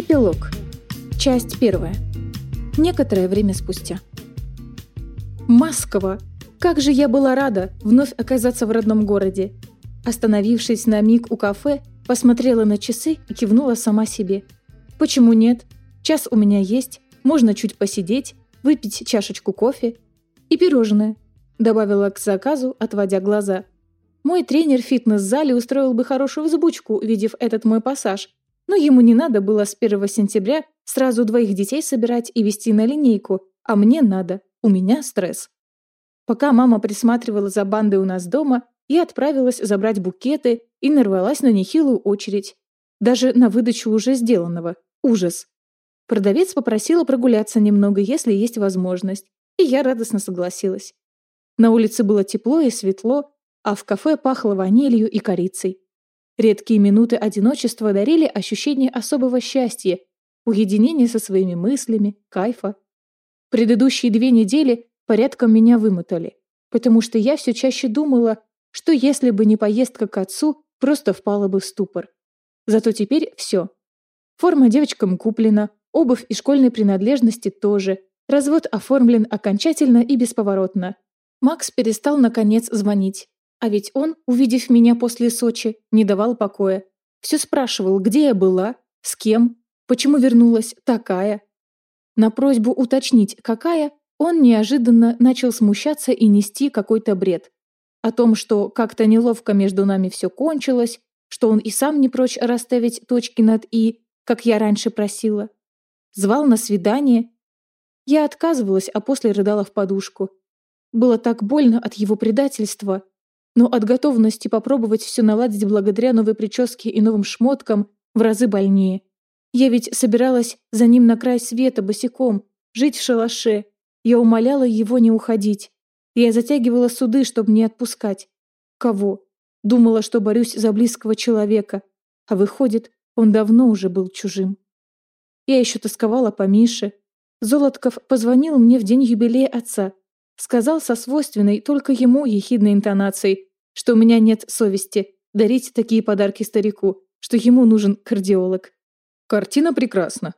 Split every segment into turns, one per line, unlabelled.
Эпилог. Часть первая. Некоторое время спустя. Москва! Как же я была рада вновь оказаться в родном городе. Остановившись на миг у кафе, посмотрела на часы и кивнула сама себе. Почему нет? Час у меня есть, можно чуть посидеть, выпить чашечку кофе и пирожное, добавила к заказу, отводя глаза. Мой тренер в фитнес-зале устроил бы хорошую взбучку, увидев этот мой пассаж, но ему не надо было с 1 сентября сразу двоих детей собирать и вести на линейку, а мне надо, у меня стресс. Пока мама присматривала за бандой у нас дома, я отправилась забрать букеты и нарвалась на нехилую очередь. Даже на выдачу уже сделанного. Ужас. Продавец попросила прогуляться немного, если есть возможность, и я радостно согласилась. На улице было тепло и светло, а в кафе пахло ванилью и корицей. Редкие минуты одиночества дарили ощущение особого счастья, уединения со своими мыслями, кайфа. Предыдущие две недели порядком меня вымотали, потому что я все чаще думала, что если бы не поездка к отцу, просто впала бы в ступор. Зато теперь все. Форма девочкам куплена, обувь и школьные принадлежности тоже, развод оформлен окончательно и бесповоротно. Макс перестал, наконец, звонить. А ведь он, увидев меня после Сочи, не давал покоя. Все спрашивал, где я была, с кем, почему вернулась такая. На просьбу уточнить, какая, он неожиданно начал смущаться и нести какой-то бред. О том, что как-то неловко между нами все кончилось, что он и сам не прочь расставить точки над «и», как я раньше просила. Звал на свидание. Я отказывалась, а после рыдала в подушку. Было так больно от его предательства, но от готовности попробовать все наладить благодаря новой прическе и новым шмоткам в разы больнее. Я ведь собиралась за ним на край света босиком, жить в шалаше. Я умоляла его не уходить. Я затягивала суды, чтобы не отпускать. Кого? Думала, что борюсь за близкого человека. А выходит, он давно уже был чужим. Я еще тосковала по Мише. Золотков позвонил мне в день юбилея отца. Сказал со свойственной только ему ехидной интонацией, что у меня нет совести дарить такие подарки старику, что ему нужен кардиолог.
Картина прекрасна.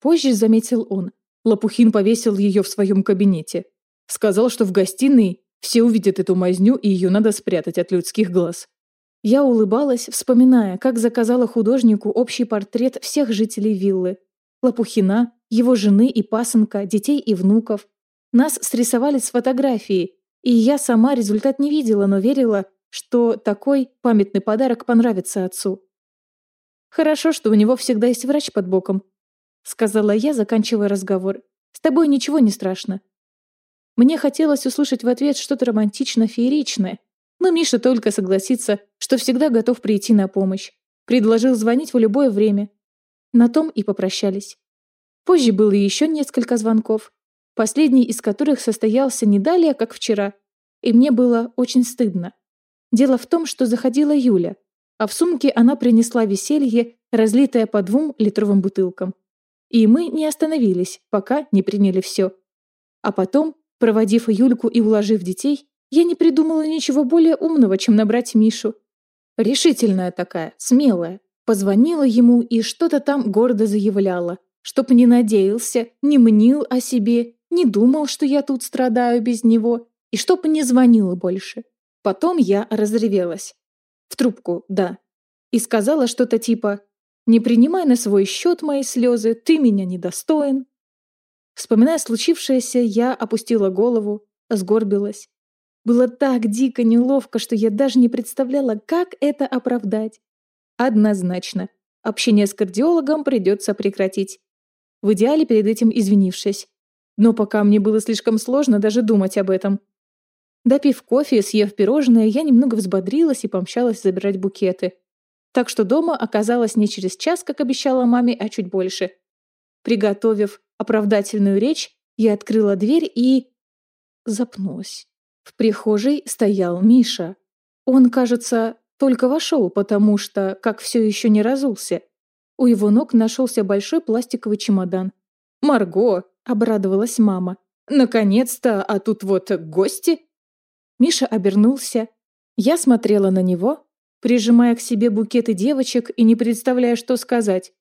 Позже заметил он.
Лопухин повесил ее в своем кабинете. Сказал, что в гостиной все увидят эту мазню и ее надо спрятать от людских глаз.
Я улыбалась, вспоминая, как заказала художнику общий портрет всех жителей виллы. Лопухина, его жены и пасынка, детей и внуков. Нас срисовали с фотографией, и я сама результат не видела, но верила, что такой памятный подарок понравится отцу. «Хорошо, что у него всегда есть врач под боком», — сказала я, заканчивая разговор. «С тобой ничего не страшно». Мне хотелось услышать в ответ что-то романтично-фееричное, но Миша только согласится, что всегда готов прийти на помощь. Предложил звонить в любое время. На том и попрощались. Позже было еще несколько звонков, последний из которых состоялся не далее, как вчера, и мне было очень стыдно. Дело в том, что заходила Юля, а в сумке она принесла веселье, разлитое по двум литровым бутылкам. И мы не остановились, пока не приняли все. А потом, проводив Юльку и уложив детей, я не придумала ничего более умного, чем набрать Мишу. Решительная такая, смелая. Позвонила ему и что-то там гордо заявляла, чтоб не надеялся, не мнил о себе, не думал, что я тут страдаю без него, и чтоб не звонила больше. Потом я разревелась. В трубку, да. И сказала что-то типа «Не принимай на свой счет мои слезы, ты меня недостоин». Вспоминая случившееся, я опустила голову, сгорбилась. Было так дико неловко, что я даже не представляла, как это оправдать. Однозначно, общение с кардиологом придется прекратить. В идеале перед этим извинившись. Но пока мне было слишком сложно даже думать об этом. Допив кофе и съев пирожное, я немного взбодрилась и помчалась забирать букеты. Так что дома оказалась не через час, как обещала маме, а чуть больше. Приготовив оправдательную речь, я открыла дверь и... запнулась. В прихожей стоял Миша. Он, кажется, только вошел, потому что, как все еще не разулся. У его ног нашелся большой пластиковый чемодан. «Марго!» — обрадовалась мама. «Наконец-то, а тут вот гости!» Миша обернулся. Я смотрела на него, прижимая к себе букеты девочек и не представляя, что сказать.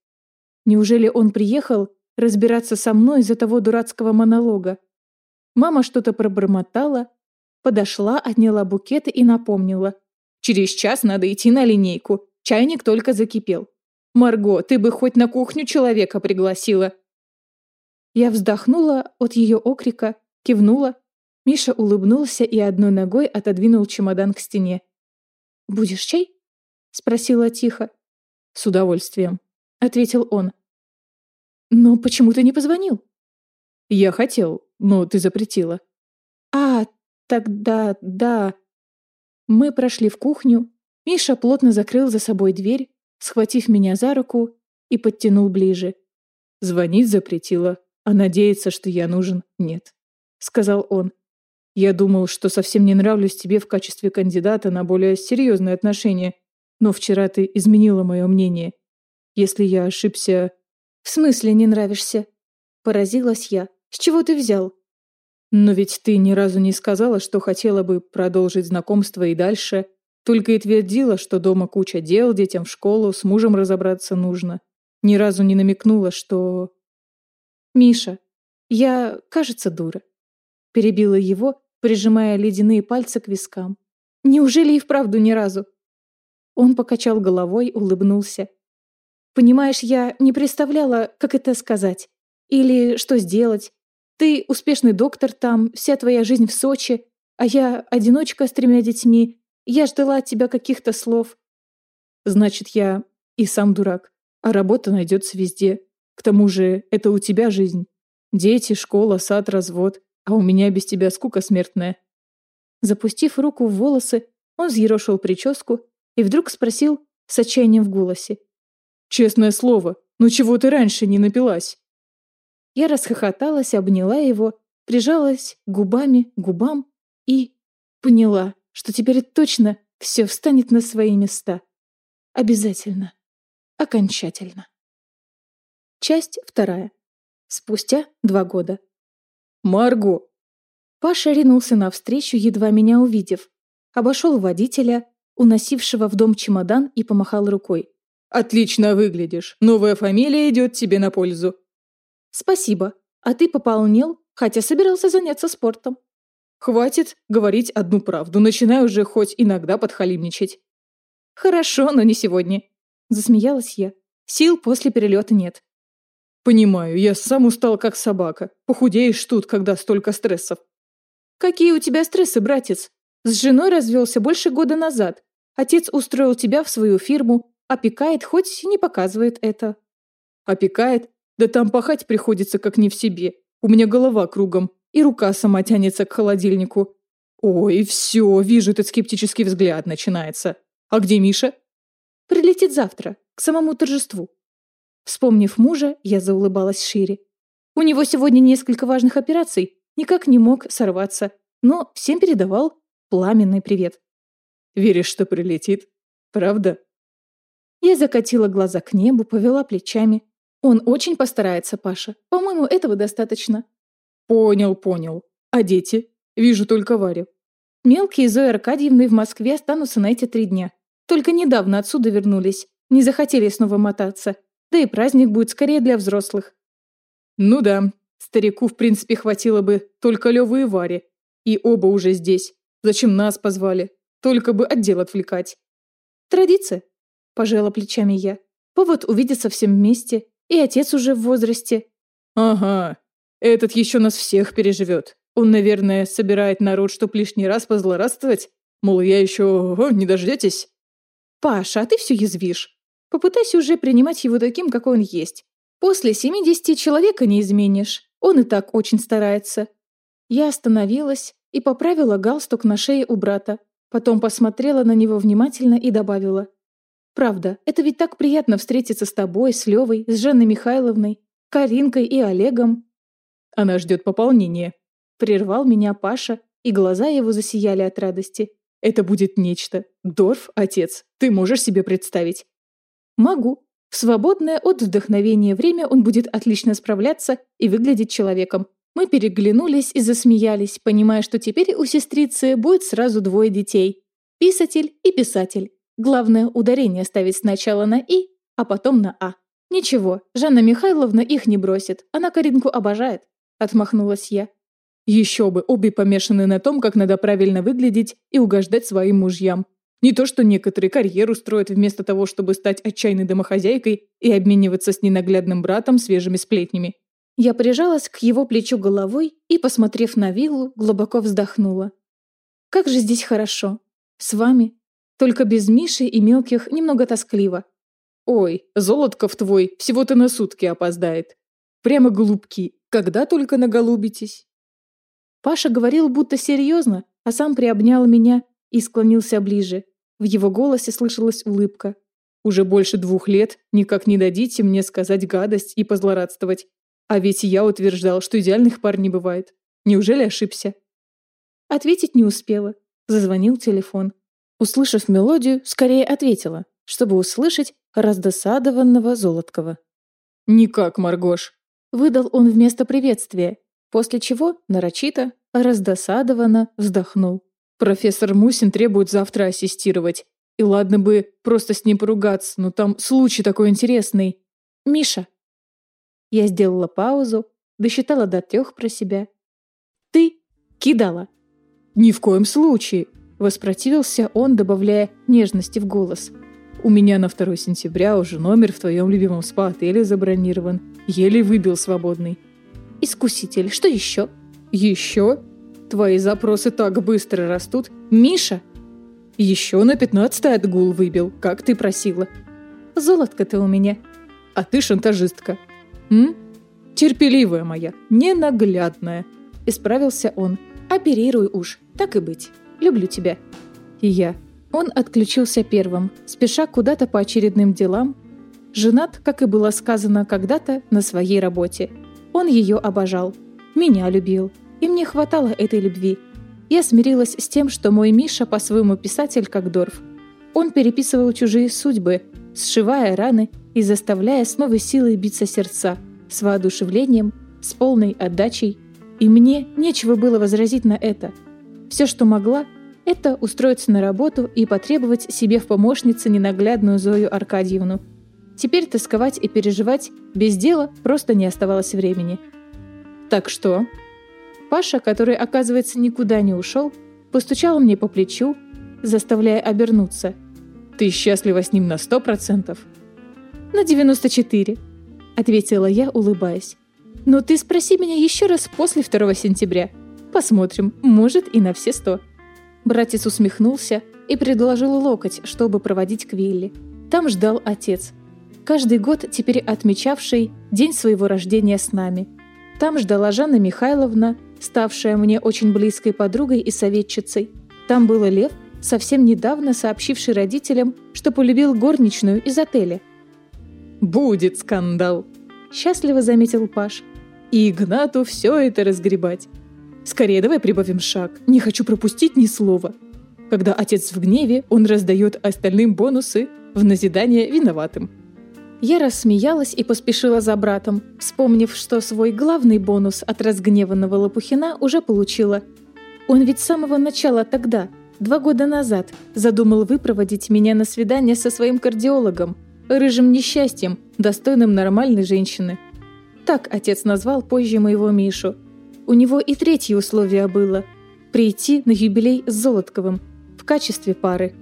Неужели он приехал разбираться со мной из-за того дурацкого монолога? Мама что-то пробормотала, подошла, отняла букет и напомнила. «Через час надо идти на линейку. Чайник только закипел. Марго, ты бы хоть на кухню человека пригласила». Я вздохнула от ее окрика, кивнула. Миша улыбнулся и одной ногой отодвинул чемодан к стене. «Будешь чай?» — спросила тихо.
«С удовольствием», — ответил он.
«Но почему ты не позвонил?»
«Я хотел, но ты запретила».
«А, тогда да». Мы прошли в кухню. Миша плотно закрыл за собой дверь, схватив меня за руку и подтянул ближе.
«Звонить запретила, а надеяться, что я нужен, нет», — сказал он. «Я думал, что совсем не нравлюсь тебе в качестве кандидата на более серьезные отношения, но вчера ты изменила мое мнение. Если я ошибся...»
«В смысле не нравишься?» Поразилась я. «С чего ты взял?»
«Но ведь ты ни разу не сказала, что хотела бы продолжить знакомство и дальше, только и твердила, что дома куча дел, детям в школу, с мужем разобраться нужно. Ни разу не намекнула, что...»
«Миша, я, кажется, дура», — перебила его, прижимая ледяные пальцы к вискам. «Неужели и вправду ни разу?» Он покачал головой, улыбнулся. «Понимаешь, я не представляла, как это сказать. Или что сделать. Ты успешный доктор там, вся твоя жизнь в Сочи, а я одиночка с тремя детьми. Я ждала от тебя каких-то слов».
«Значит, я и сам дурак, а работа найдется везде. К тому же это у тебя жизнь. Дети, школа, сад, развод, а у меня без тебя скука смертная».
Запустив руку в волосы, он взъерошил прическу и вдруг спросил с отчаянием в голосе.
«Честное слово, ну чего ты раньше не напилась?»
Я расхохоталась, обняла его, прижалась губами к губам и поняла, что теперь точно все встанет на свои места. Обязательно. Окончательно. Часть вторая. Спустя два года.
«Марго!»
Паша ринулся навстречу, едва меня увидев. Обошел водителя, уносившего в дом чемодан, и помахал рукой.
«Отлично выглядишь. Новая фамилия идет тебе на пользу».
«Спасибо. А ты пополнил, хотя собирался заняться спортом».
«Хватит говорить одну правду. Начинай уже хоть иногда подхалимничать».
«Хорошо, но не сегодня», — засмеялась я. «Сил после перелета нет».
«Понимаю, я сам устал как собака. Похудеешь тут, когда столько стрессов».
«Какие у тебя стрессы, братец? С женой развелся больше года назад. Отец устроил тебя в свою фирму, опекает, хоть и не показывает это.
Опекает? Да там пахать приходится как не в себе. У меня голова кругом, и рука сама тянется к холодильнику. Ой, все, вижу, этот скептический взгляд начинается. А где Миша?
Прилетит завтра, к самому торжеству. Вспомнив мужа, я заулыбалась шире. У него сегодня несколько важных операций, никак не мог сорваться, но всем передавал пламенный привет.
Веришь, что прилетит? Правда?
Я закатила глаза к небу, повела плечами. Он очень постарается, Паша. По-моему, этого достаточно.
Понял, понял. А дети? Вижу только Варю.
Мелкие Зои Аркадьевны в Москве останутся на эти три дня. Только недавно отсюда вернулись. Не захотели снова мотаться. Да и праздник будет скорее для взрослых.
Ну да, старику в принципе хватило бы только Лёвы и Варе. И оба уже здесь. Зачем нас позвали? Только бы отдел отвлекать.
Традиция. Пожала плечами я. Повод увидеться всем вместе. И отец уже в возрасте.
Ага. Этот еще нас всех переживет. Он, наверное, собирает народ, чтоб лишний раз позлорадствовать. Мол, я еще... О, не дождетесь?
Паша, а ты все язвишь. Попытайся уже принимать его таким, какой он есть. После 70 человека не изменишь. Он и так очень старается. Я остановилась, и поправила галстук на шее у брата. Потом посмотрела на него внимательно и добавила. «Правда, это ведь так приятно встретиться с тобой, с Левой, с Жанной Михайловной, Каринкой и Олегом».
«Она ждет пополнения», —
прервал меня Паша, и глаза его засияли от радости.
«Это будет нечто. Дорф, отец, ты можешь себе представить?»
«Могу. В свободное от вдохновения время он будет отлично справляться и выглядеть человеком. Мы переглянулись и засмеялись, понимая, что теперь у сестрицы будет сразу двое детей. Писатель и писатель. Главное ударение ставить сначала на «и», а потом на «а». «Ничего, Жанна Михайловна их не бросит. Она Каринку обожает», — отмахнулась я.
Еще бы, обе помешаны на том, как надо правильно выглядеть и угождать своим мужьям. Не то, что некоторые карьеру строят вместо того, чтобы стать отчаянной домохозяйкой и обмениваться с ненаглядным братом свежими сплетнями.
Я прижалась к его плечу головой и, посмотрев на виллу, глубоко вздохнула. «Как же здесь хорошо. С вами. Только без Миши и мелких немного тоскливо.
Ой, Золотков твой всего-то на сутки опоздает. Прямо голубки. Когда только наголубитесь?»
Паша говорил будто серьезно, а сам приобнял меня и склонился ближе. В его голосе слышалась улыбка.
«Уже больше двух лет никак не дадите мне сказать гадость и позлорадствовать. А ведь я утверждал, что идеальных пар не бывает. Неужели ошибся?
Ответить не успела. Зазвонил телефон. Услышав мелодию, скорее ответила, чтобы услышать раздосадованного Золоткова.
«Никак, Маргош», —
выдал он вместо приветствия, после чего нарочито, раздосадованно вздохнул.
«Профессор Мусин требует завтра ассистировать. И ладно бы просто с ним поругаться, но там случай такой интересный.
Миша, я сделала паузу, досчитала до трех про себя. «Ты кидала!»
«Ни в коем случае!» Воспротивился он, добавляя нежности в голос. «У меня на 2 сентября уже номер в твоем любимом спа-отеле забронирован. Еле выбил свободный».
«Искуситель, что еще?»
«Еще? Твои запросы так быстро растут.
Миша!»
«Еще на 15 отгул выбил, как ты просила».
«Золотко ты у меня».
«А ты шантажистка», «М? Терпеливая моя, ненаглядная», — исправился он.
«Оперируй уж, так и быть. Люблю тебя».
И я.
Он отключился первым, спеша куда-то по очередным делам. Женат, как и было сказано когда-то, на своей работе. Он ее обожал. Меня любил. И мне хватало этой любви. Я смирилась с тем, что мой Миша по-своему писатель, как Дорф. Он переписывал чужие судьбы, сшивая раны и заставляя с новой силой биться сердца, с воодушевлением, с полной отдачей. И мне нечего было возразить на это. Все, что могла, это устроиться на работу и потребовать себе в помощнице ненаглядную Зою Аркадьевну. Теперь тосковать и переживать без дела просто не оставалось времени.
«Так что?»
Паша, который, оказывается, никуда не ушел, постучал мне по плечу, заставляя обернуться.
«Ты счастлива с ним на сто процентов?»
«На 94», — ответила я, улыбаясь. «Но ты спроси меня еще раз после 2 сентября. Посмотрим, может и на все сто». Братец усмехнулся и предложил локоть, чтобы проводить к Вилли. Там ждал отец. Каждый год теперь отмечавший день своего рождения с нами. Там ждала Жанна Михайловна, ставшая мне очень близкой подругой и советчицей. Там был Лев, совсем недавно сообщивший родителям, что полюбил горничную из отеля –
Будет скандал!»
Счастливо заметил Паш.
«И Игнату все это разгребать. Скорее давай прибавим шаг. Не хочу пропустить ни слова. Когда отец в гневе, он раздает остальным бонусы в назидание виноватым.
Я рассмеялась и поспешила за братом, вспомнив, что свой главный бонус от разгневанного Лопухина уже получила. Он ведь с самого начала тогда, два года назад, задумал выпроводить меня на свидание со своим кардиологом – рыжим несчастьем, достойным нормальной женщины. Так отец назвал позже моего Мишу. У него и третье условие было – прийти на юбилей с Золотковым в качестве пары.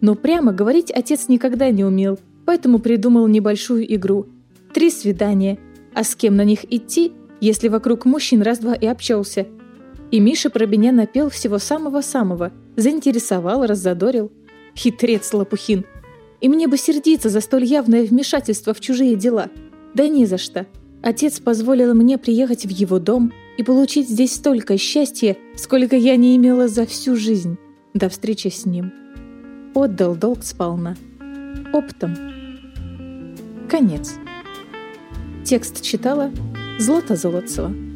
Но прямо говорить отец никогда не умел, поэтому придумал небольшую игру. Три свидания. А с кем на них идти, если вокруг мужчин раз-два и обчелся? И Миша про меня напел всего самого-самого, заинтересовал, раззадорил. Хитрец Лопухин – и мне бы сердиться за столь явное вмешательство в чужие дела. Да ни за что. Отец позволил мне приехать в его дом и получить здесь столько счастья, сколько я не имела за всю жизнь до встречи с ним. Отдал долг сполна. Оптом. Конец. Текст читала Злата Золотцева.